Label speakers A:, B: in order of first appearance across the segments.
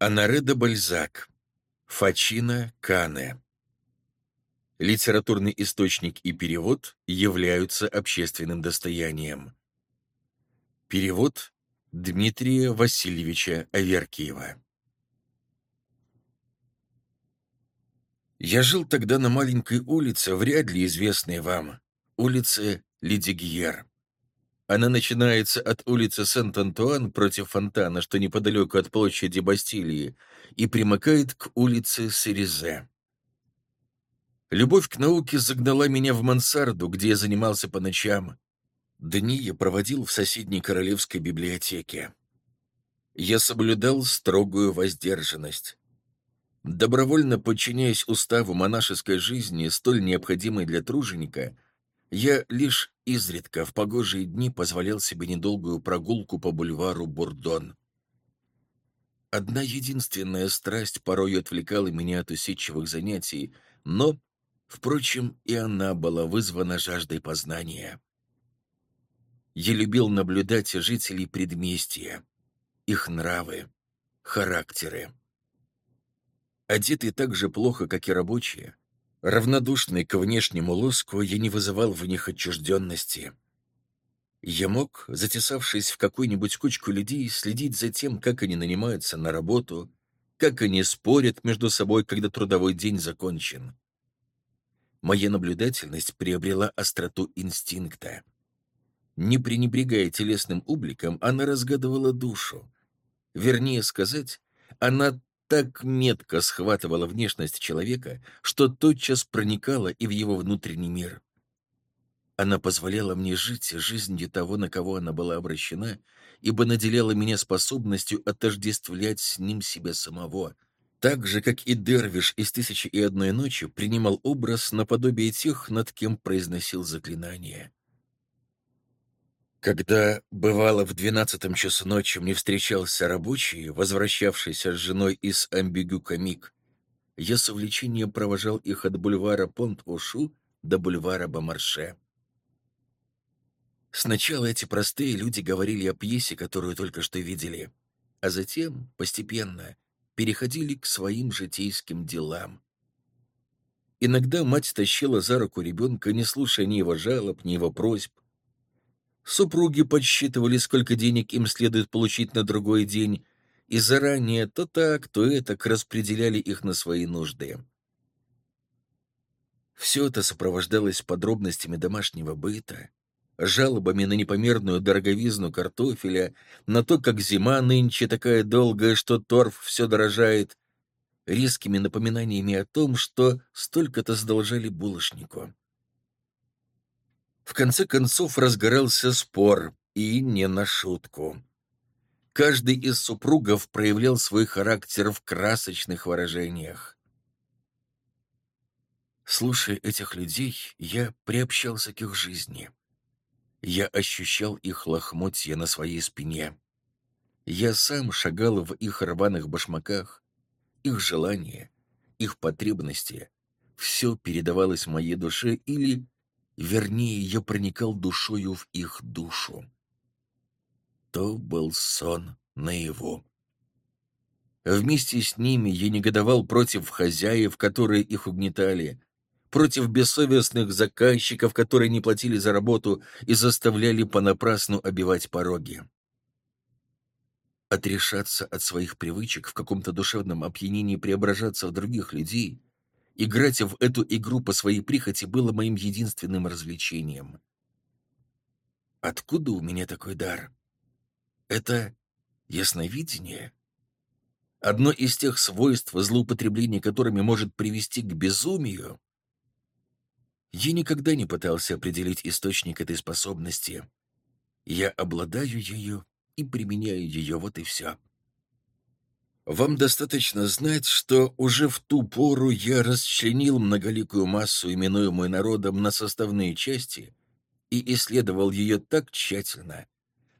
A: Анаре де Бальзак. Фачина Кане. Литературный источник и перевод являются общественным достоянием. Перевод Дмитрия Васильевича Аверкиева. Я жил тогда на маленькой улице, вряд ли известной вам, улице Лидигьер. Она начинается от улицы Сент-Антуан против фонтана, что неподалеку от площади Бастилии, и примыкает к улице Серезе. Любовь к науке загнала меня в мансарду, где я занимался по ночам. Дни я проводил в соседней королевской библиотеке. Я соблюдал строгую воздержанность. Добровольно подчиняясь уставу монашеской жизни, столь необходимой для труженика — я лишь изредка в погожие дни позволял себе недолгую прогулку по бульвару Бурдон. Одна единственная страсть порой отвлекала меня от усидчивых занятий, но, впрочем, и она была вызвана жаждой познания. Я любил наблюдать жителей предместья, их нравы, характеры. Одетый так же плохо, как и рабочие, Равнодушный к внешнему лоску, я не вызывал в них отчужденности. Я мог, затесавшись в какую-нибудь кучку людей, следить за тем, как они нанимаются на работу, как они спорят между собой, когда трудовой день закончен. Моя наблюдательность приобрела остроту инстинкта. Не пренебрегая телесным обликом, она разгадывала душу. Вернее сказать, она так метко схватывала внешность человека, что тотчас проникала и в его внутренний мир. Она позволяла мне жить жизнью того, на кого она была обращена, ибо наделяла меня способностью отождествлять с ним себя самого, так же, как и Дервиш из «Тысячи и одной ночи» принимал образ наподобие тех, над кем произносил заклинание. Когда, бывало, в двенадцатом часу ночи мне встречался рабочий, возвращавшийся с женой из Амбигю-Камик, я с увлечением провожал их от бульвара Понт-Ошу до бульвара Бомарше. Сначала эти простые люди говорили о пьесе, которую только что видели, а затем, постепенно, переходили к своим житейским делам. Иногда мать тащила за руку ребенка, не слушая ни его жалоб, ни его просьб, Супруги подсчитывали, сколько денег им следует получить на другой день, и заранее то так, то этак распределяли их на свои нужды. Все это сопровождалось подробностями домашнего быта, жалобами на непомерную дороговизну картофеля, на то, как зима нынче такая долгая, что торф все дорожает, резкими напоминаниями о том, что столько-то задолжали булочнику. В конце концов разгорался спор, и не на шутку. Каждый из супругов проявлял свой характер в красочных выражениях. Слушая этих людей, я приобщался к их жизни. Я ощущал их лохмотья на своей спине. Я сам шагал в их рваных башмаках. Их желания, их потребности — все передавалось моей душе или Вернее, я проникал душою в их душу. То был сон наяву. Вместе с ними я негодовал против хозяев, которые их угнетали, против бессовестных заказчиков, которые не платили за работу и заставляли понапрасну обивать пороги. Отрешаться от своих привычек в каком-то душевном опьянении преображаться в других людей Играть в эту игру по своей прихоти было моим единственным развлечением. Откуда у меня такой дар? Это ясновидение? Одно из тех свойств, злоупотребление которыми может привести к безумию? Я никогда не пытался определить источник этой способности. Я обладаю ею и применяю ее, вот и все. Вам достаточно знать, что уже в ту пору я расчленил многоликую массу, именуемую народом, на составные части и исследовал ее так тщательно,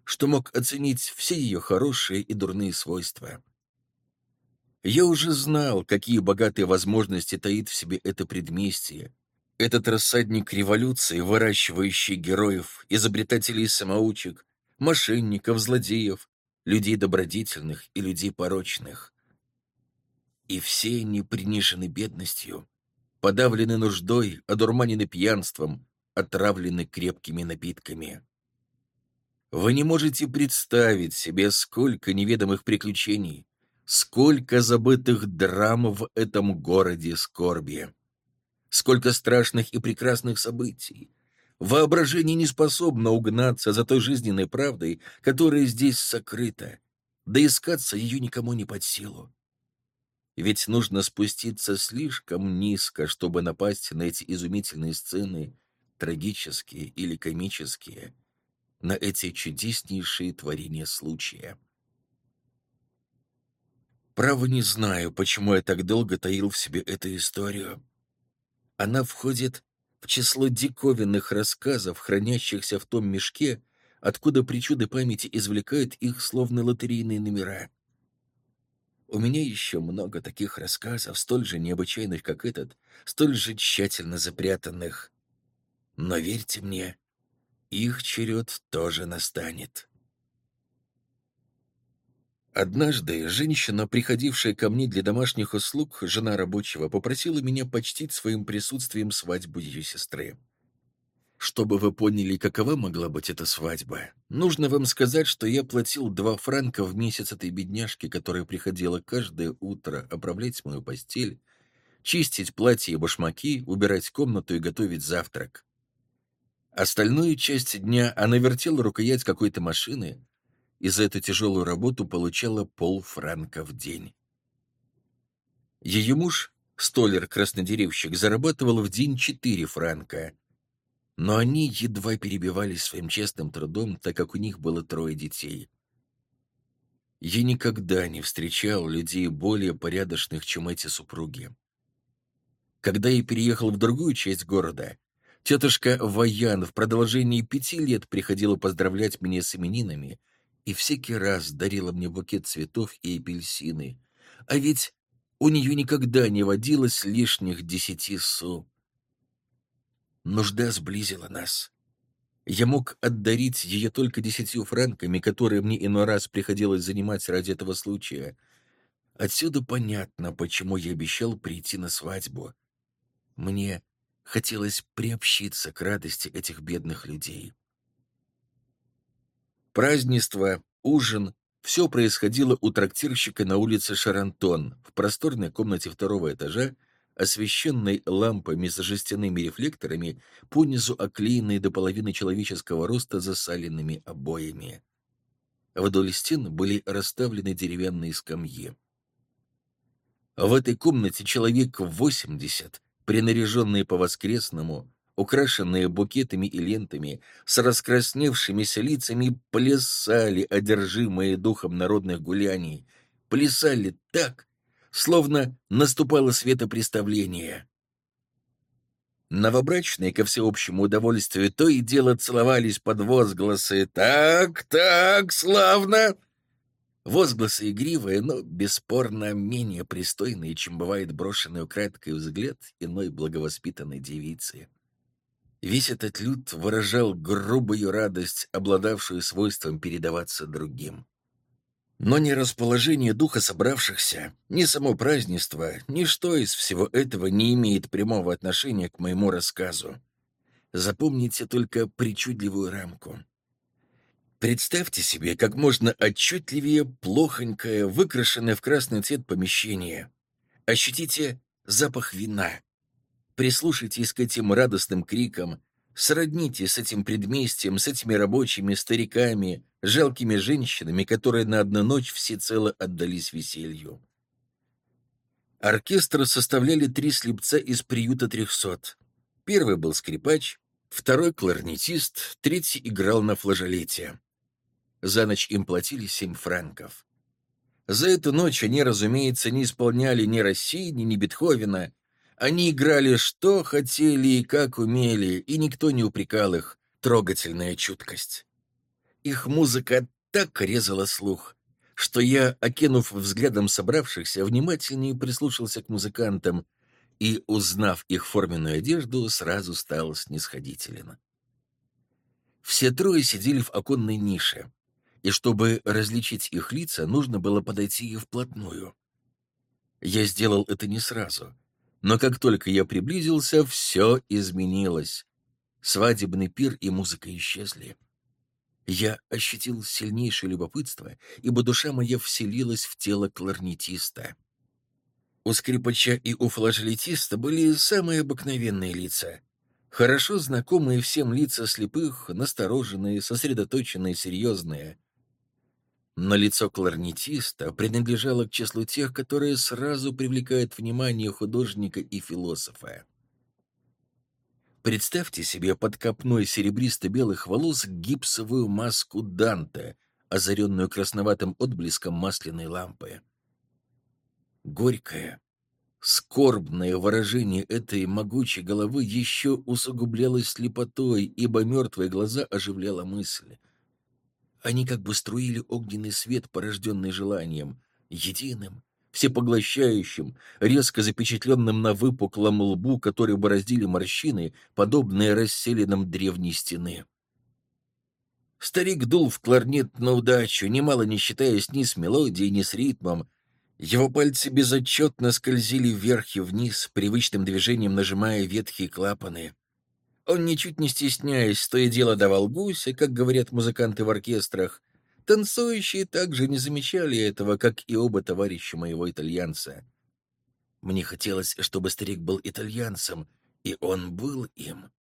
A: что мог оценить все ее хорошие и дурные свойства. Я уже знал, какие богатые возможности таит в себе это предместье, этот рассадник революции, выращивающий героев, изобретателей-самоучек, мошенников, злодеев, людей добродетельных и людей порочных. И все они принижены бедностью, подавлены нуждой, одурманены пьянством, отравлены крепкими напитками. Вы не можете представить себе, сколько неведомых приключений, сколько забытых драм в этом городе скорби, сколько страшных и прекрасных событий. Воображение не способно угнаться за той жизненной правдой, которая здесь сокрыта, да искаться ее никому не под силу. Ведь нужно спуститься слишком низко, чтобы напасть на эти изумительные сцены, трагические или комические, на эти чудеснейшие творения случая. Право не знаю, почему я так долго таил в себе эту историю. Она входит в число диковинных рассказов, хранящихся в том мешке, откуда причуды памяти извлекают их словно лотерейные номера. У меня еще много таких рассказов, столь же необычайных, как этот, столь же тщательно запрятанных. Но верьте мне, их черед тоже настанет. Однажды женщина, приходившая ко мне для домашних услуг, жена рабочего, попросила меня почтить своим присутствием свадьбу ее сестры. Чтобы вы поняли, какова могла быть эта свадьба, нужно вам сказать, что я платил два франка в месяц этой бедняжке, которая приходила каждое утро оправлять мою постель, чистить платье и башмаки, убирать комнату и готовить завтрак. Остальную часть дня она вертела рукоять какой-то машины и за эту тяжелую работу получала полфранка в день. Ее муж, столер-краснодеревщик, зарабатывал в день четыре франка — но они едва перебивались своим честным трудом, так как у них было трое детей. Я никогда не встречал людей более порядочных, чем эти супруги. Когда я переехал в другую часть города, тетушка Ваян в продолжении пяти лет приходила поздравлять меня с именинами и всякий раз дарила мне букет цветов и апельсины. А ведь у нее никогда не водилось лишних десяти су. Нужда сблизила нас. Я мог отдарить ее только десятью франками, которые мне иной раз приходилось занимать ради этого случая. Отсюда понятно, почему я обещал прийти на свадьбу. Мне хотелось приобщиться к радости этих бедных людей. Празднество, ужин — все происходило у трактирщика на улице Шарантон, в просторной комнате второго этажа, освещенной лампами с жестяными рефлекторами, понизу оклеенной до половины человеческого роста засаленными обоями. Вдоль стен были расставлены деревянные скамьи. В этой комнате человек восемьдесят, принаряженные по-воскресному, украшенные букетами и лентами, с раскрасневшимися лицами, плясали, одержимые духом народных гуляний, плясали так, словно наступало светопреставление. Новобрачные, ко всеобщему удовольствию, то и дело целовались под возгласы «Так, так, славно!» Возгласы игривые, но бесспорно менее пристойные, чем бывает брошенный украдкой взгляд иной благовоспитанной девицы. Весь этот люд выражал грубую радость, обладавшую свойством передаваться другим. Но ни расположение духа собравшихся, ни само празднество, ничто из всего этого не имеет прямого отношения к моему рассказу. Запомните только причудливую рамку. Представьте себе как можно отчетливее плохонькое, выкрашенное в красный цвет помещение. Ощутите запах вина. Прислушайтесь к этим радостным крикам, Сродните с этим предместьем, с этими рабочими, стариками, жалкими женщинами, которые на одну ночь всецело отдались веселью. Оркестр составляли три слепца из приюта трехсот. Первый был скрипач, второй — кларнетист, третий играл на флажолете. За ночь им платили семь франков. За эту ночь они, разумеется, не исполняли ни Россини, ни Бетховена, они играли что хотели и как умели, и никто не упрекал их. Трогательная чуткость. Их музыка так резала слух, что я, окинув взглядом собравшихся, внимательнее прислушался к музыкантам и, узнав их форменную одежду, сразу стал снисходителен. Все трое сидели в оконной нише, и чтобы различить их лица, нужно было подойти и вплотную. Я сделал это не сразу, но как только я приблизился, все изменилось. Свадебный пир и музыка исчезли. Я ощутил сильнейшее любопытство, ибо душа моя вселилась в тело кларнетиста. У скрипача и у флажелетиста были самые обыкновенные лица. Хорошо знакомые всем лица слепых, настороженные, сосредоточенные, серьезные. Но лицо кларнетиста принадлежало к числу тех, которые сразу привлекают внимание художника и философа. Представьте себе под копной серебристо-белых волос гипсовую маску Данте, озаренную красноватым отблеском масляной лампы. Горькое, скорбное выражение этой могучей головы еще усугублялось слепотой, ибо мертвые глаза оживляла мысль. Они как бы струили огненный свет, порожденный желанием, единым, всепоглощающим, резко запечатленным на выпуклом лбу, который бороздили морщины, подобные расселенным древней стены. Старик дул в кларнет на удачу, немало не считаясь ни с мелодией, ни с ритмом. Его пальцы безотчетно скользили вверх и вниз, привычным движением нажимая ветхие клапаны. Он, ничуть не стесняясь, то и дело давал гуся, как говорят музыканты в оркестрах, Танцующие также не замечали этого, как и оба товарища моего итальянца. Мне хотелось, чтобы старик был итальянцем, и он был им.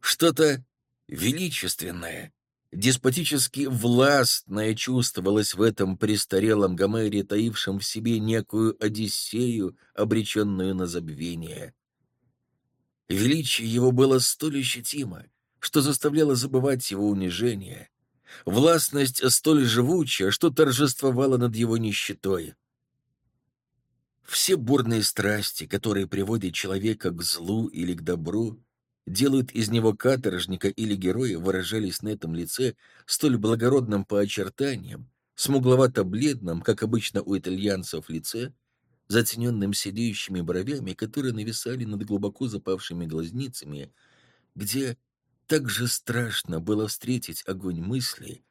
A: Что-то величественное, деспотически властное чувствовалось в этом престарелом Гомере, таившем в себе некую Одиссею, обреченную на забвение. Величие его было столь ощутимо, что заставляло забывать его унижение, властность столь живучая, что торжествовала над его нищетой. Все бурные страсти, которые приводят человека к злу или к добру, делают из него каторжника или героя, выражались на этом лице столь благородным по очертаниям, смугловато-бледным, как обычно у итальянцев, лице, затененным седеющими бровями, которые нависали над глубоко запавшими глазницами, где так же страшно было встретить огонь мысли,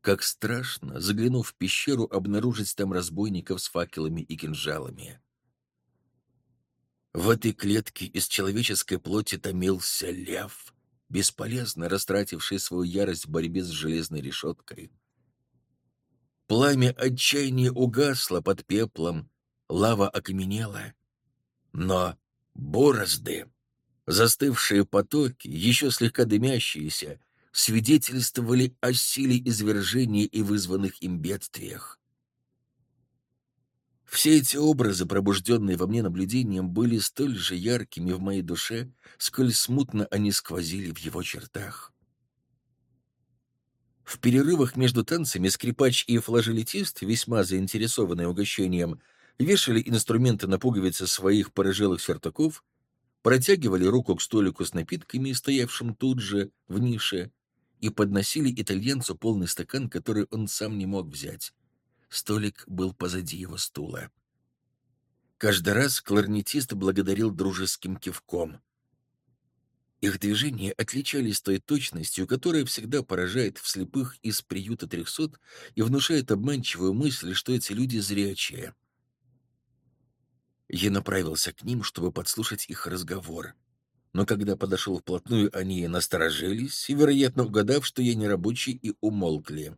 A: как страшно, заглянув в пещеру, обнаружить там разбойников с факелами и кинжалами. В этой клетке из человеческой плоти томился лев, бесполезно растративший свою ярость в борьбе с железной решеткой. Пламя отчаяния угасло под пеплом, лава окаменела, но борозды Застывшие потоки, еще слегка дымящиеся, свидетельствовали о силе извержения и вызванных им бедствиях. Все эти образы, пробужденные во мне наблюдением, были столь же яркими в моей душе, сколь смутно они сквозили в его чертах. В перерывах между танцами скрипач и флажелетист, весьма заинтересованные угощением, вешали инструменты на пуговицы своих порыжелых сюртуков протягивали руку к столику с напитками, стоявшим тут же, в нише, и подносили итальянцу полный стакан, который он сам не мог взять. Столик был позади его стула. Каждый раз кларнетист благодарил дружеским кивком. Их движения отличались той точностью, которая всегда поражает в слепых из приюта трехсот и внушает обманчивую мысль, что эти люди зрячие — я направился к ним, чтобы подслушать их разговор. Но когда подошел вплотную, они насторожились и, вероятно, угадав, что я не рабочий, и умолкли.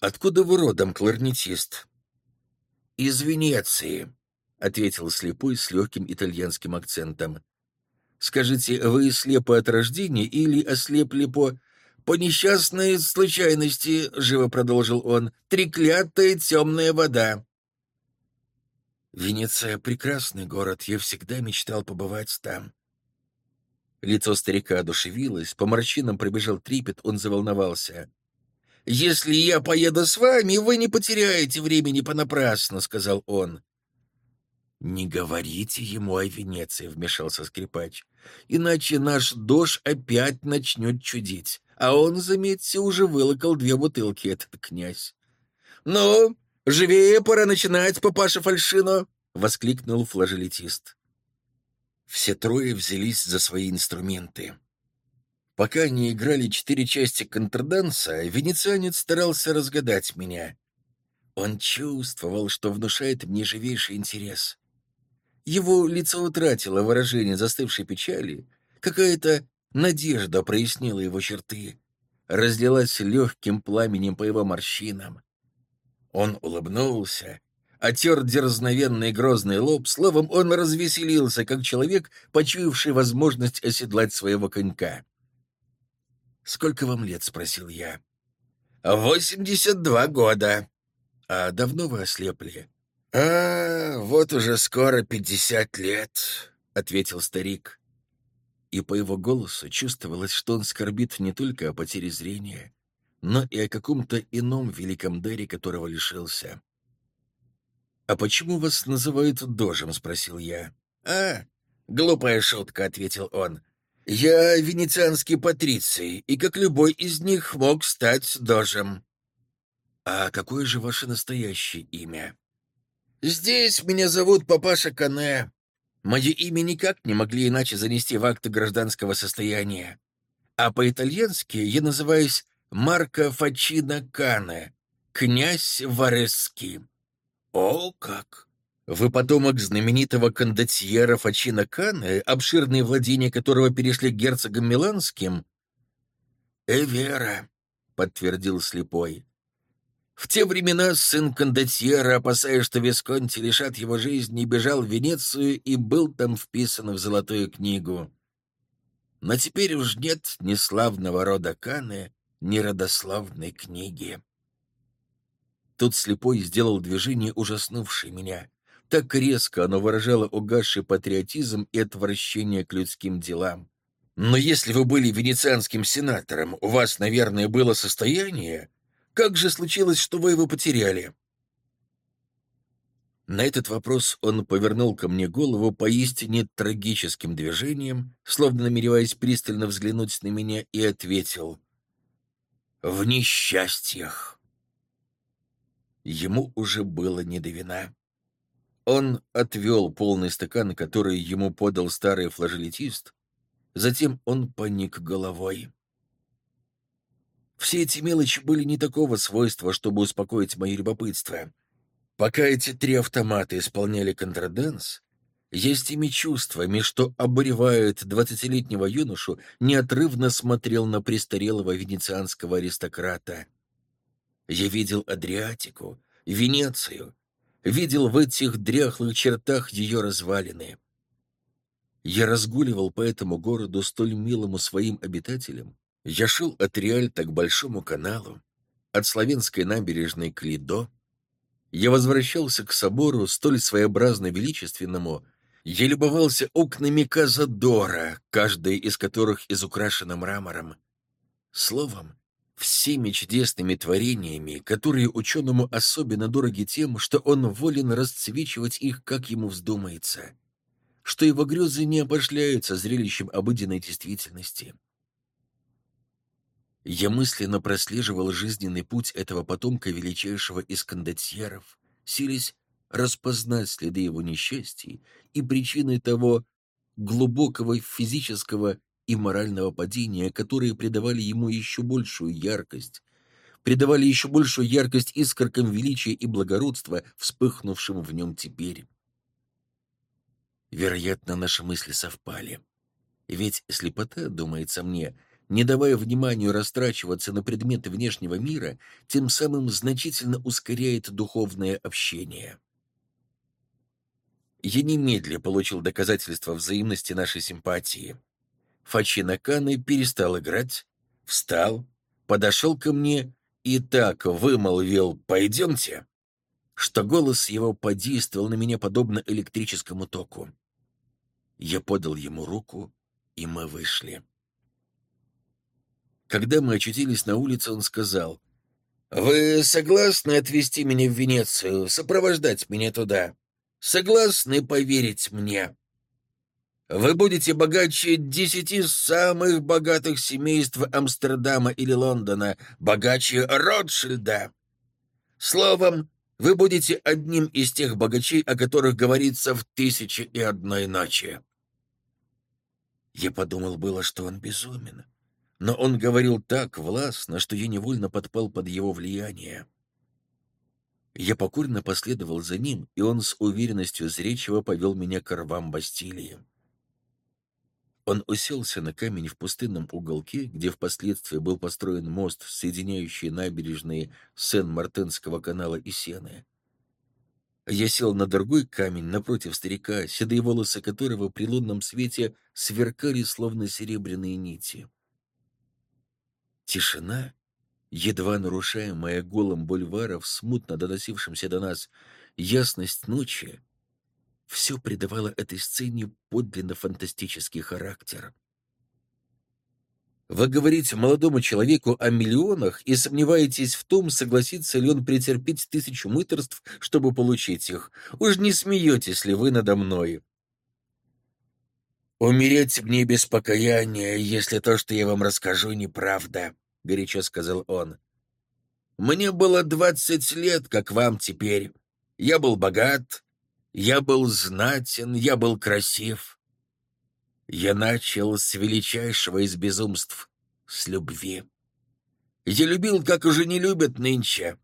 A: «Откуда вы родом, кларнетист?» «Из Венеции», — ответил слепой с легким итальянским акцентом. «Скажите, вы слепы от рождения или ослепли по...» «По несчастной случайности», — живо продолжил он, — «треклятая темная вода». Венеция — прекрасный город, я всегда мечтал побывать там. Лицо старика одушевилось, по морщинам пробежал трепет, он заволновался. «Если я поеду с вами, вы не потеряете времени понапрасну», — сказал он. «Не говорите ему о Венеции», — вмешался скрипач, «иначе наш дождь опять начнет чудить, а он, заметьте, уже вылокал две бутылки, этот князь». «Ну, «Живее пора начинать, папаша Фальшино!» — воскликнул флажелетист. Все трое взялись за свои инструменты. Пока они играли четыре части контрданса, венецианец старался разгадать меня. Он чувствовал, что внушает мне живейший интерес. Его лицо утратило выражение застывшей печали, какая-то надежда прояснила его черты, разлилась легким пламенем по его морщинам. Он улыбнулся, отер дерзновенный грозный лоб, словом, он развеселился, как человек, почуявший возможность оседлать своего конька. «Сколько вам лет?» — спросил я. «Восемьдесят два года». «А давно вы ослепли?» «А, вот уже скоро пятьдесят лет», — ответил старик. И по его голосу чувствовалось, что он скорбит не только о потере зрения, но и о каком-то ином великом даре, которого лишился. «А почему вас называют Дожем?» — спросил я. «А, глупая шутка», — ответил он. «Я венецианский патриций, и как любой из них мог стать Дожем». «А какое же ваше настоящее имя?» «Здесь меня зовут Папаша Кане. Мое имя никак не могли иначе занести в акты гражданского состояния. А по-итальянски я называюсь Марко Фачино Кане, князь Варески». «О, как!» Вы потомок знаменитого кондотьера Фачино Кане, обширные владения которого перешли герцогам Миланским? «Эвера», — подтвердил слепой. В те времена сын кондотьера, опасаясь, что Висконти лишат его жизни, бежал в Венецию и был там вписан в Золотую книгу. Но теперь уж нет ни славного рода Каны, ни родославной книги. Тут слепой сделал движение, ужаснувшее меня. Так резко оно выражало угасший патриотизм и отвращение к людским делам. Но если вы были венецианским сенатором, у вас, наверное, было состояние, как же случилось, что вы его потеряли?» На этот вопрос он повернул ко мне голову поистине трагическим движением, словно намереваясь пристально взглянуть на меня, и ответил «В несчастьях». Ему уже было не до вина. Он отвел полный стакан, который ему подал старый флажелетист, затем он поник головой. Все эти мелочи были не такого свойства, чтобы успокоить мое любопытство. Пока эти три автомата исполняли контрданс, я с теми чувствами, что обуревают двадцатилетнего юношу, неотрывно смотрел на престарелого венецианского аристократа. Я видел Адриатику, Венецию, видел в этих дряхлых чертах ее развалины. Я разгуливал по этому городу столь милому своим обитателям, я шел от Риальта к Большому каналу, от Славянской набережной к Лидо. Я возвращался к собору, столь своеобразно величественному. Я любовался окнами Казадора, каждая из которых изукрашена мрамором. Словом, всеми чудесными творениями, которые ученому особенно дороги тем, что он волен расцвечивать их, как ему вздумается, что его грезы не обошляются зрелищем обыденной действительности. Я мысленно прослеживал жизненный путь этого потомка величайшего из кондотьеров, сились распознать следы его несчастий и причины того глубокого физического и морального падения, которые придавали ему еще большую яркость, придавали еще большую яркость искоркам величия и благородства, вспыхнувшим в нем теперь. Вероятно, наши мысли совпали. Ведь слепота, думается мне, не давая вниманию растрачиваться на предметы внешнего мира, тем самым значительно ускоряет духовное общение. Я немедля получил доказательство взаимности нашей симпатии. Фачино Каны перестал играть, встал, подошел ко мне и так вымолвил «пойдемте», что голос его подействовал на меня подобно электрическому току. Я подал ему руку, и мы вышли. Когда мы очутились на улице, он сказал, «Вы согласны отвезти меня в Венецию, сопровождать меня туда? Согласны поверить мне? Вы будете богаче десяти самых богатых семейств Амстердама или Лондона, богаче Ротшильда. Словом, вы будете одним из тех богачей, о которых говорится в «Тысяче и одной ночи». Я подумал было, что он безумен но он говорил так властно, что я невольно подпал под его влияние. Я покорно последовал за ним, и он с уверенностью зречего повел меня к рвам Бастилии. Он уселся на камень в пустынном уголке, где впоследствии был построен мост, соединяющий набережные Сен-Мартенского канала и Сены. Я сел на другой камень напротив старика, седые волосы которого при лунном свете сверкали, словно серебряные нити. Тишина едва нарушаемая голом бульваров, смутно доносившимся до нас, ясность ночи, все придавало этой сцене подлинно фантастический характер. Вы говорите молодому человеку о миллионах и сомневаетесь в том, согласится ли он претерпеть тысячу мыторств, чтобы получить их. Уж не смеетесь ли вы надо мной? «Умереть мне без покаяния, если то, что я вам расскажу, неправда», — горячо сказал он. «Мне было двадцать лет, как вам теперь. Я был богат, я был знатен, я был красив. Я начал с величайшего из безумств — с любви. Я любил, как уже не любят нынче.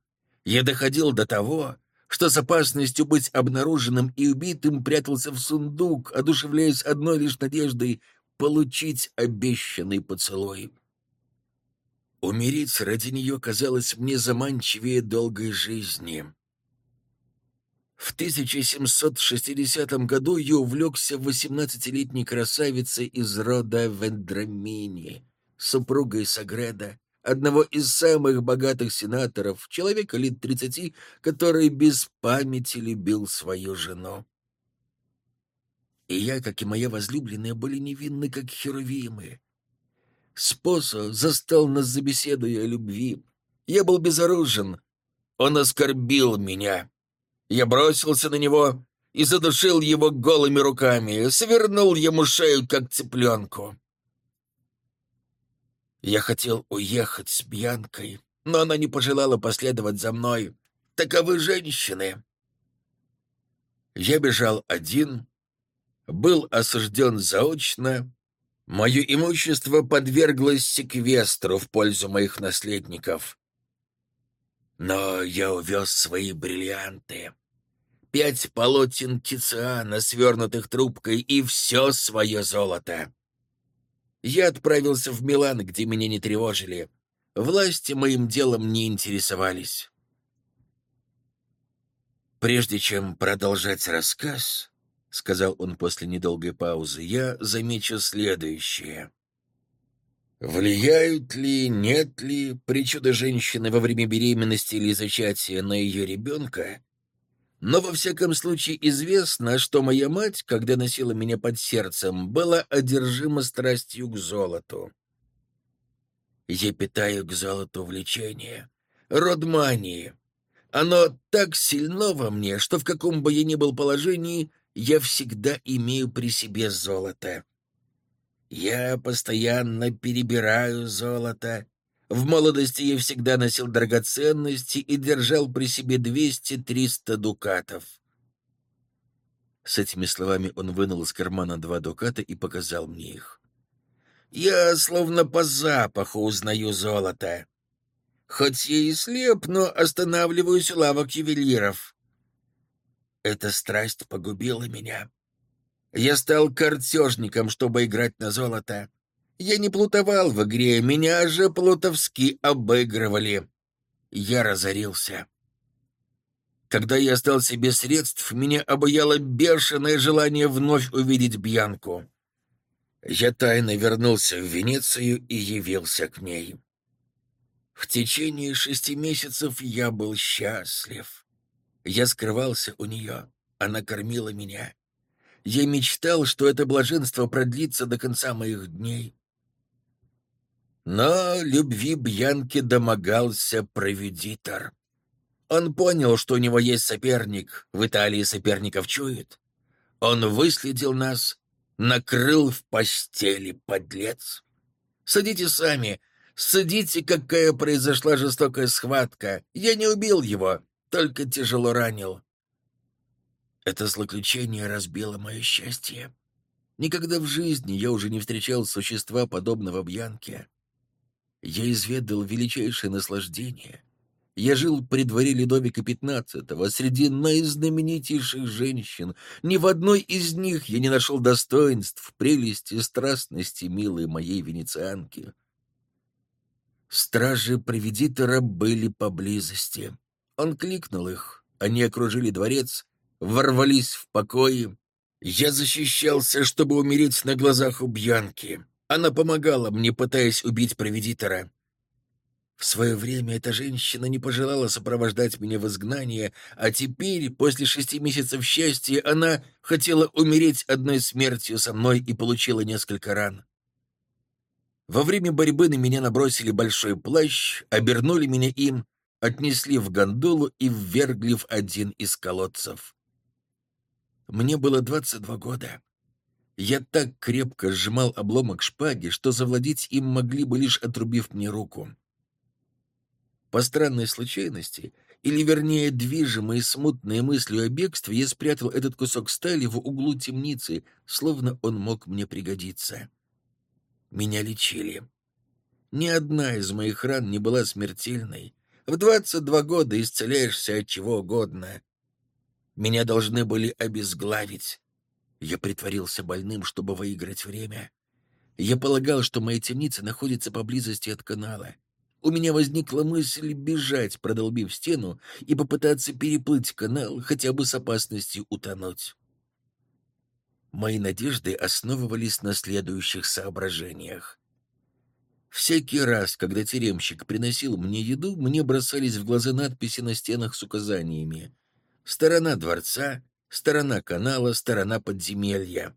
A: Я доходил до того, что с опасностью быть обнаруженным и убитым прятался в сундук, одушевляясь одной лишь надеждой получить обещанный поцелуй. Умереть ради нее казалось мне заманчивее долгой жизни. В 1760 году я увлекся 18-летней красавицей из рода Вендрамини, супругой Сагреда, одного из самых богатых сенаторов, человека лет 30, который без памяти любил свою жену. И я, как и моя возлюбленная, были невинны, как херувимы. Спосо застал нас за беседой о любви. Я был безоружен. Он оскорбил меня. Я бросился на него и задушил его голыми руками, свернул ему шею, как цыпленку. Я хотел уехать с Бьянкой, но она не пожелала последовать за мной. Таковы женщины. Я бежал один, был осужден заочно Мое имущество подверглось секвестру в пользу моих наследников. Но я увез свои бриллианты. Пять полотен Тициана, свернутых трубкой, и все свое золото. Я отправился в Милан, где меня не тревожили. Власти моим делом не интересовались. Прежде чем продолжать рассказ, — сказал он после недолгой паузы, — я замечу следующее. Влияют ли, нет ли причуды женщины во время беременности или зачатия на ее ребенка? Но во всяком случае известно, что моя мать, когда носила меня под сердцем, была одержима страстью к золоту. Я питаю к золоту влечение, род мании. Оно так сильно во мне, что в каком бы я ни был положении — я всегда имею при себе золото. Я постоянно перебираю золото. В молодости я всегда носил драгоценности и держал при себе двести-триста дукатов. С этими словами он вынул из кармана два дуката и показал мне их. Я словно по запаху узнаю золото. Хоть я и слеп, но останавливаюсь у лавок ювелиров. Эта страсть погубила меня. Я стал картежником, чтобы играть на золото. Я не плутовал в игре, меня же плутовски обыгрывали. Я разорился. Когда я стал себе средств, меня обуяло бешеное желание вновь увидеть Бьянку. Я тайно вернулся в Венецию и явился к ней. В течение шести месяцев я был счастлив. Я скрывался у нее, она кормила меня. Я мечтал, что это блаженство продлится до конца моих дней. Но любви Бьянки домогался провидитор. Он понял, что у него есть соперник, в Италии соперников чует. Он выследил нас, накрыл в постели, подлец. Садите сами, судите, какая произошла жестокая схватка. Я не убил его, только тяжело ранил. Это злоключение разбило мое счастье. Никогда в жизни я уже не встречал существа, подобного Бьянке. Я изведал величайшее наслаждение. Я жил при дворе Ледовика XV, среди наизнаменитейших женщин. Ни в одной из них я не нашел достоинств, прелести, страстности милой моей венецианки. Стражи Приведитора были поблизости. Он кликнул их. Они окружили дворец, ворвались в покои. Я защищался, чтобы умереть на глазах у Бьянки. Она помогала мне, пытаясь убить Приведитора. В свое время эта женщина не пожелала сопровождать меня в изгнание, а теперь, после шести месяцев счастья, она хотела умереть одной смертью со мной и получила несколько ран. Во время борьбы на меня набросили большой плащ, обернули меня им, отнесли в гондолу и ввергли в один из колодцев. Мне было двадцать два года. Я так крепко сжимал обломок шпаги, что завладеть им могли бы лишь отрубив мне руку. По странной случайности, или вернее движимой смутной мыслью о бегстве, я спрятал этот кусок стали в углу темницы, словно он мог мне пригодиться. Меня лечили. Ни одна из моих ран не была смертельной. В двадцать два года исцеляешься от чего угодно. Меня должны были обезглавить. Я притворился больным, чтобы выиграть время. Я полагал, что моя темница находится поблизости от канала. У меня возникла мысль бежать, продолбив стену, и попытаться переплыть канал, хотя бы с опасностью утонуть. Мои надежды основывались на следующих соображениях. Всякий раз, когда тюремщик приносил мне еду, мне бросались в глаза надписи на стенах с указаниями. «Сторона дворца», «Сторона канала», «Сторона подземелья».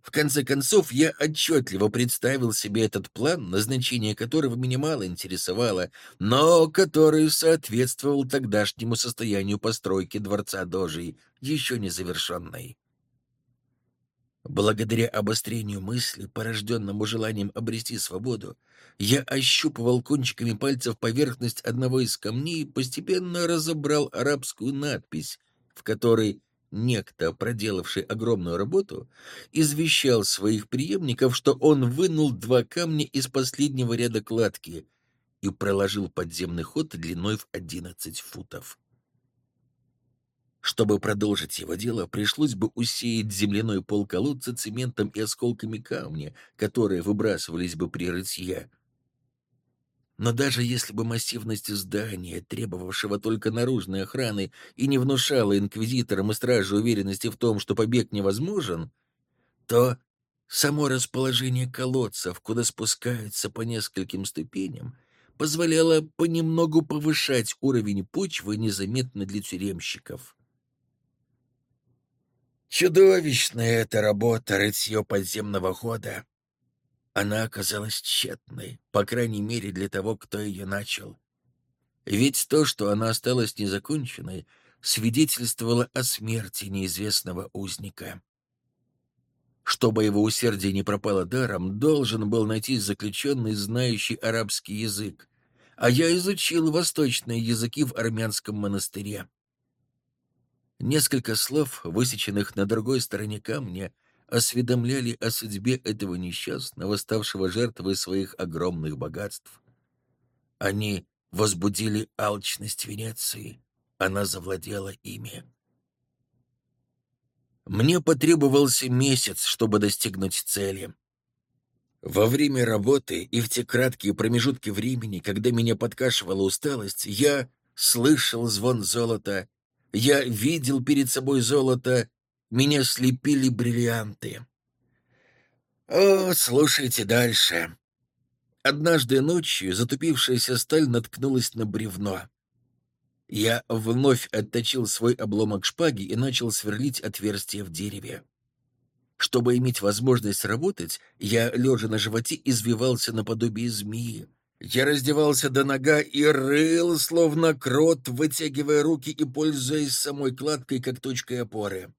A: В конце концов, я отчетливо представил себе этот план, назначение которого меня мало интересовало, но который соответствовал тогдашнему состоянию постройки дворца Дожей, еще не завершенной. Благодаря обострению мысли, порожденному желанием обрести свободу, я ощупывал кончиками пальцев поверхность одного из камней и постепенно разобрал арабскую надпись, в которой некто, проделавший огромную работу, извещал своих преемников, что он вынул два камня из последнего ряда кладки и проложил подземный ход длиной в одиннадцать футов. Чтобы продолжить его дело, пришлось бы усеять земляной пол колодца цементом и осколками камня, которые выбрасывались бы при рытье. Но даже если бы массивность здания, требовавшего только наружной охраны, и не внушала инквизиторам и страже уверенности в том, что побег невозможен, то само расположение колодцев, куда спускаются по нескольким ступеням, позволяло понемногу повышать уровень почвы незаметно для тюремщиков. Чудовищная эта работа рытье подземного хода. Она оказалась тщетной, по крайней мере для того, кто ее начал. Ведь то, что она осталась незаконченной, свидетельствовало о смерти неизвестного узника. Чтобы его усердие не пропало даром, должен был найти заключенный, знающий арабский язык, а я изучил восточные языки в армянском монастыре. Несколько слов, высеченных на другой стороне камня, осведомляли о судьбе этого несчастного, ставшего жертвой своих огромных богатств. Они возбудили алчность Венеции, она завладела ими. Мне потребовался месяц, чтобы достигнуть цели. Во время работы и в те краткие промежутки времени, когда меня подкашивала усталость, я слышал звон золота, я видел перед собой золото, меня слепили бриллианты. О, слушайте дальше. Однажды ночью затупившаяся сталь наткнулась на бревно. Я вновь отточил свой обломок шпаги и начал сверлить отверстие в дереве. Чтобы иметь возможность работать, я, лежа на животе, извивался наподобие змеи. Я раздевался до нога и рыл, словно крот, вытягивая руки и пользуясь самой кладкой как точкой опоры.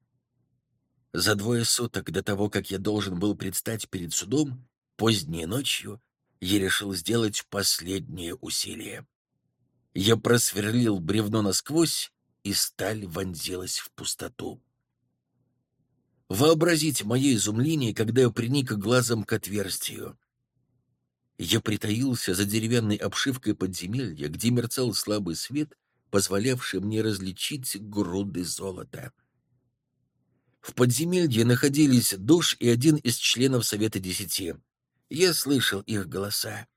A: За двое суток до того, как я должен был предстать перед судом, поздней ночью, я решил сделать последнее усилие. Я просверлил бревно насквозь, и сталь вонзилась в пустоту. Вообразите мое изумление, когда я приник глазом к отверстию. Я притаился за деревянной обшивкой подземелья, где мерцал слабый свет, позволявший мне различить груды золота. В подземелье находились Душ и один из членов Совета Десяти. Я слышал их голоса.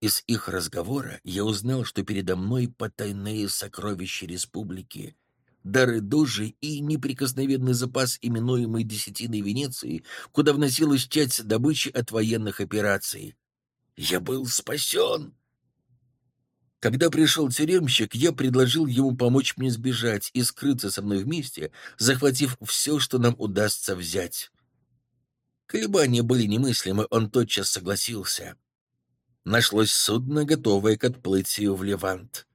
A: Из их разговора я узнал, что передо мной потайные сокровища республики, дары дожи и неприкосновенный запас, именуемый Десятиной Венеции, куда вносилась часть добычи от военных операций. Я был спасен. Когда пришел тюремщик, я предложил ему помочь мне сбежать и скрыться со мной вместе, захватив все, что нам удастся взять. Колебания были немыслимы, он тотчас согласился. Нашлось судно, готовое к отплытию в Левант.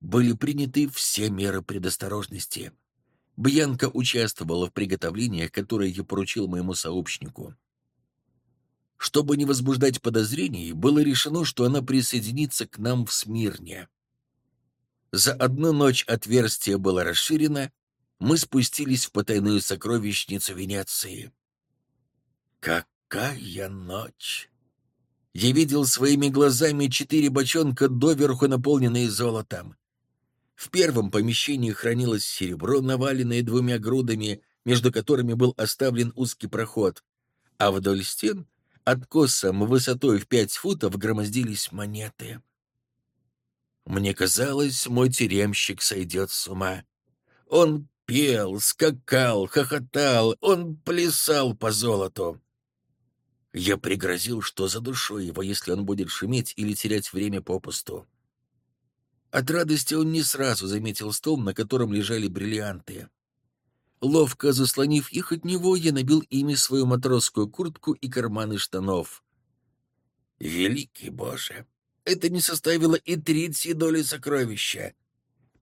A: Были приняты все меры предосторожности. Бьянка участвовала в приготовлениях, которые я поручил моему сообщнику. Чтобы не возбуждать подозрений, было решено, что она присоединится к нам в Смирне. За одну ночь отверстие было расширено, мы спустились в потайную сокровищницу Венеции. Какая ночь! Я видел своими глазами четыре бочонка, доверху наполненные золотом. В первом помещении хранилось серебро, наваленное двумя грудами, между которыми был оставлен узкий проход, а вдоль стен, откосом высотой в пять футов, громоздились монеты. Мне казалось, мой тюремщик сойдет с ума. Он пел, скакал, хохотал, он плясал по золоту. Я пригрозил, что задушу его, если он будет шуметь или терять время попусту. От радости он не сразу заметил стол, на котором лежали бриллианты. Ловко заслонив их от него, я набил ими свою матросскую куртку и карманы штанов. Великий Боже! Это не составило и третьей доли сокровища.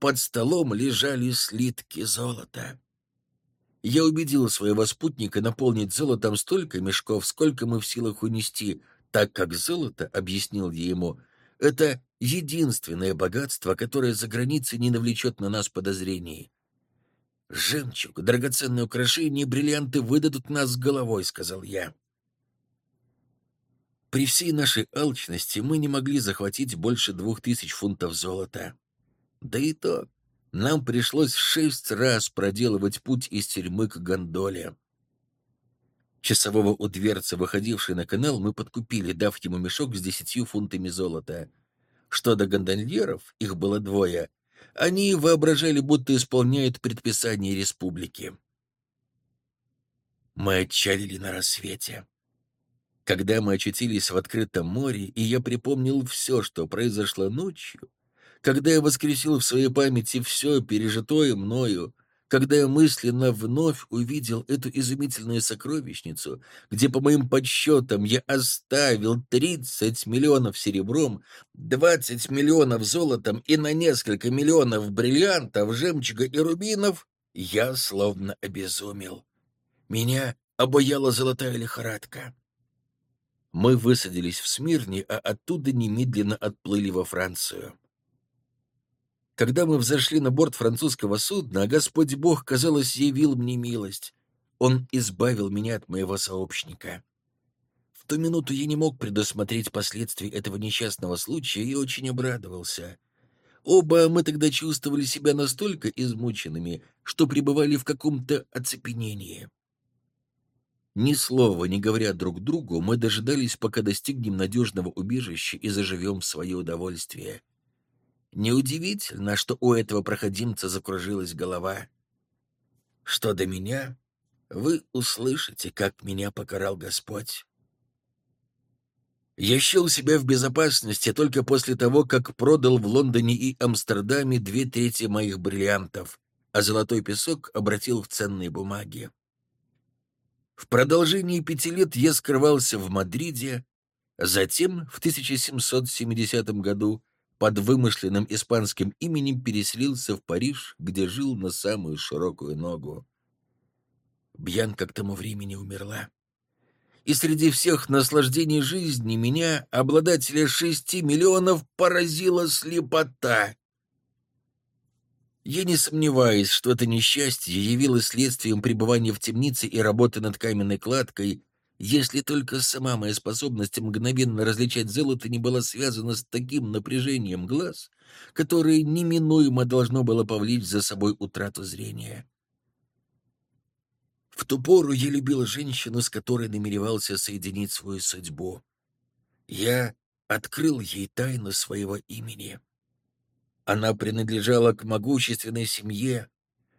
A: Под столом лежали слитки золота. Я убедил своего спутника наполнить золотом столько мешков, сколько мы в силах унести, так как золото, объяснил я ему, это единственное богатство, которое за границей не навлечет на нас подозрений. «Жемчуг, драгоценные украшения, бриллианты выдадут нас с головой», — сказал я. При всей нашей алчности мы не могли захватить больше двух тысяч фунтов золота. Да и то нам пришлось шесть раз проделывать путь из тюрьмы к гондоле. Часового у дверцы, выходившей на канал, мы подкупили, дав ему мешок с десятью фунтами золота. Что до гондольеров, их было двое, они воображали, будто исполняют предписания республики. Мы отчалили на рассвете. Когда мы очутились в открытом море, и я припомнил все, что произошло ночью, когда я воскресил в своей памяти все пережитое мною, когда я мысленно вновь увидел эту изумительную сокровищницу, где, по моим подсчетам, я оставил 30 миллионов серебром, 20 миллионов золотом и на несколько миллионов бриллиантов, жемчуга и рубинов, я словно обезумел. Меня обуяла золотая лихорадка. Мы высадились в Смирне, а оттуда немедленно отплыли во Францию. Когда мы взошли на борт французского судна, Господь Бог, казалось, явил мне милость. Он избавил меня от моего сообщника. В ту минуту я не мог предусмотреть последствий этого несчастного случая и очень обрадовался. Оба мы тогда чувствовали себя настолько измученными, что пребывали в каком-то оцепенении. Ни слова не говоря друг другу, мы дожидались, пока достигнем надежного убежища и заживем в свое удовольствие. Неудивительно, что у этого проходимца закружилась голова. Что до меня, вы услышите, как меня покарал Господь. Я счел себя в безопасности только после того, как продал в Лондоне и Амстердаме две трети моих бриллиантов, а золотой песок обратил в ценные бумаги. В продолжении пяти лет я скрывался в Мадриде, затем, в 1770 году, под вымышленным испанским именем переселился в Париж, где жил на самую широкую ногу. Бьянка к тому времени умерла. И среди всех наслаждений жизни меня, обладателя шести миллионов, поразила слепота. Я не сомневаюсь, что это несчастье явилось следствием пребывания в темнице и работы над каменной кладкой, если только сама моя способность мгновенно различать золото не была связана с таким напряжением глаз, которое неминуемо должно было повлечь за собой утрату зрения. В ту пору я любил женщину, с которой намеревался соединить свою судьбу. Я открыл ей тайну своего имени. Она принадлежала к могущественной семье.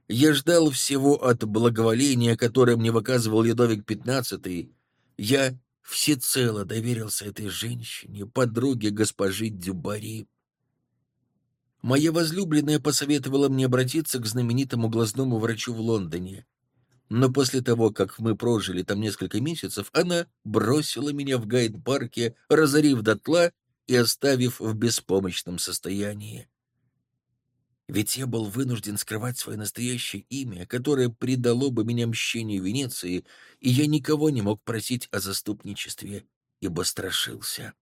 A: Я ждал всего от благоволения, которое мне выказывал Людовик XV. Я всецело доверился этой женщине, подруге госпожи Дюбари. Моя возлюбленная посоветовала мне обратиться к знаменитому глазному врачу в Лондоне. Но после того, как мы прожили там несколько месяцев, она бросила меня в гайд-парке, разорив дотла и оставив в беспомощном состоянии. Ведь я был вынужден скрывать свое настоящее имя, которое предало бы меня мщению Венеции, и я никого не мог просить о заступничестве, ибо страшился.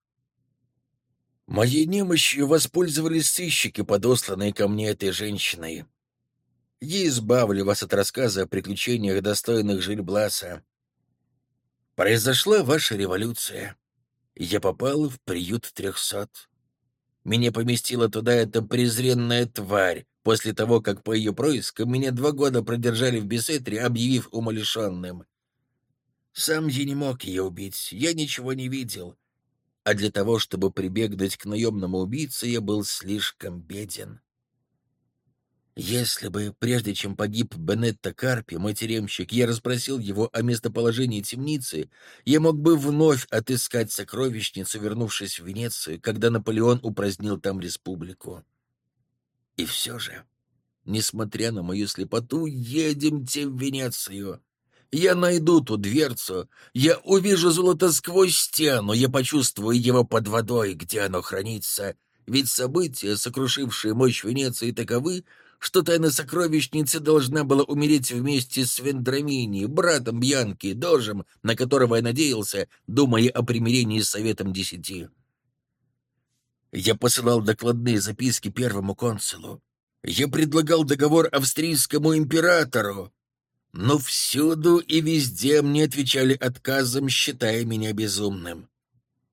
A: Моей немощью воспользовались сыщики, подосланные ко мне этой женщиной. Я избавлю вас от рассказа о приключениях, достойных Жильбласа. Произошла ваша революция. Я попал в приют трехсот. Меня поместила туда эта презренная тварь, после того, как по ее проискам меня два года продержали в беседре, объявив умалишенным. Сам я не мог ее убить, я ничего не видел. А для того, чтобы прибегнуть к наемному убийце, я был слишком беден. Если бы, прежде чем погиб Бенетто Карпи, мой тюремщик, я расспросил его о местоположении темницы, я мог бы вновь отыскать сокровищницу, вернувшись в Венецию, когда Наполеон упразднил там республику. И все же, несмотря на мою слепоту, едемте в Венецию. Я найду ту дверцу, я увижу золото сквозь стену, я почувствую его под водой, где оно хранится, ведь события, сокрушившие мощь Венеции, таковы, что тайна сокровищницы должна была умереть вместе с Вендрамини, братом Бьянки, дожем, на которого я надеялся, думая о примирении с Советом Десяти. Я посылал докладные записки первому консулу. Я предлагал договор австрийскому императору. Но всюду и везде мне отвечали отказом, считая меня безумным.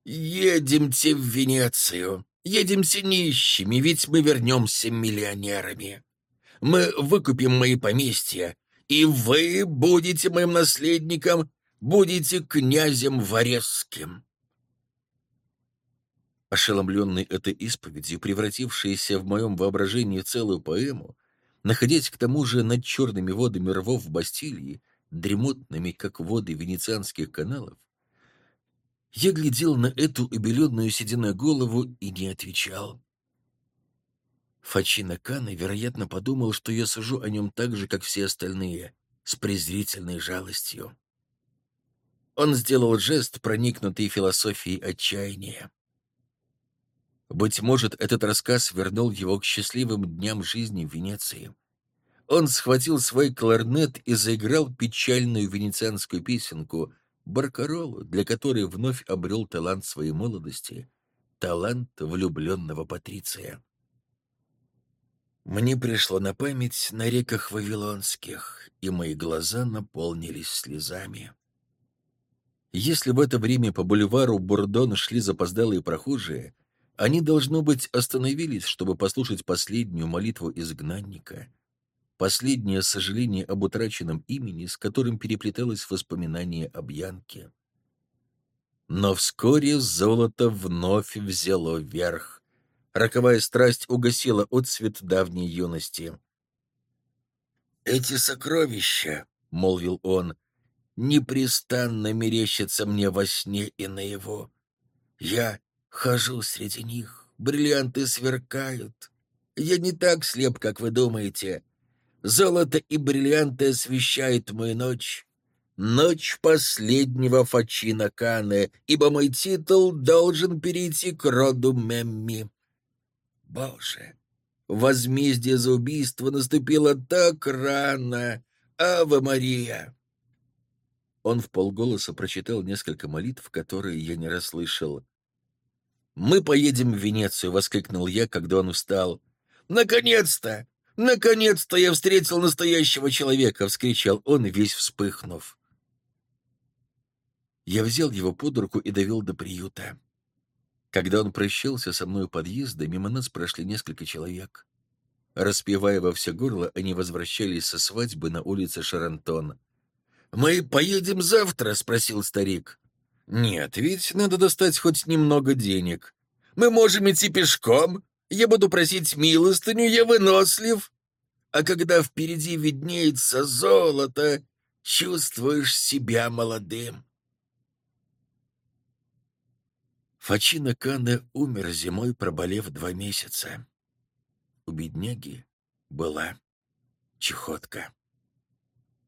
A: «Едемте в Венецию. Едемте нищими, ведь мы вернемся миллионерами» мы выкупим мои поместья, и вы будете моим наследником, будете князем Варесским». Ошеломленный этой исповедью, превратившейся в моем воображении целую поэму, находясь к тому же над черными водами рвов Бастилии, дремотными, как воды венецианских каналов, я глядел на эту убеленную сединой голову и не отвечал. Фачино Кана, вероятно, подумал, что я сужу о нем так же, как все остальные, с презрительной жалостью. Он сделал жест, проникнутый философией отчаяния. Быть может, этот рассказ вернул его к счастливым дням жизни в Венеции. Он схватил свой кларнет и заиграл печальную венецианскую песенку «Баркаролу», для которой вновь обрел талант своей молодости, талант влюбленного Патриция. Мне пришло на память на реках Вавилонских, и мои глаза наполнились слезами. Если в это время по бульвару Бурдон шли запоздалые прохожие, они, должно быть, остановились, чтобы послушать последнюю молитву изгнанника, последнее сожаление об утраченном имени, с которым переплеталось воспоминание об Янке. Но вскоре золото вновь взяло верх, Роковая страсть угасила отцвет давней юности. «Эти сокровища», — молвил он, — «непрестанно мерещатся мне во сне и наяву. Я хожу среди них, бриллианты сверкают. Я не так слеп, как вы думаете. Золото и бриллианты освещают мою ночь». Ночь последнего Фачина Кане, ибо мой титул должен перейти к роду Мемми. Боже, возмездие за убийство наступило так рано. Ава Мария! Он в полголоса прочитал несколько молитв, которые я не расслышал. «Мы поедем в Венецию!» — воскликнул я, когда он встал. «Наконец-то! Наконец-то я встретил настоящего человека!» — вскричал он, весь вспыхнув. Я взял его под руку и довел до приюта. Когда он прощался со мной у подъезда, мимо нас прошли несколько человек. Распевая во все горло, они возвращались со свадьбы на улице Шарантон. «Мы поедем завтра?» — спросил старик. «Нет, ведь надо достать хоть немного денег. Мы можем идти пешком. Я буду просить милостыню, я вынослив. А когда впереди виднеется золото, чувствуешь себя молодым». Фачино Кане умер зимой, проболев два месяца. У бедняги была чехотка.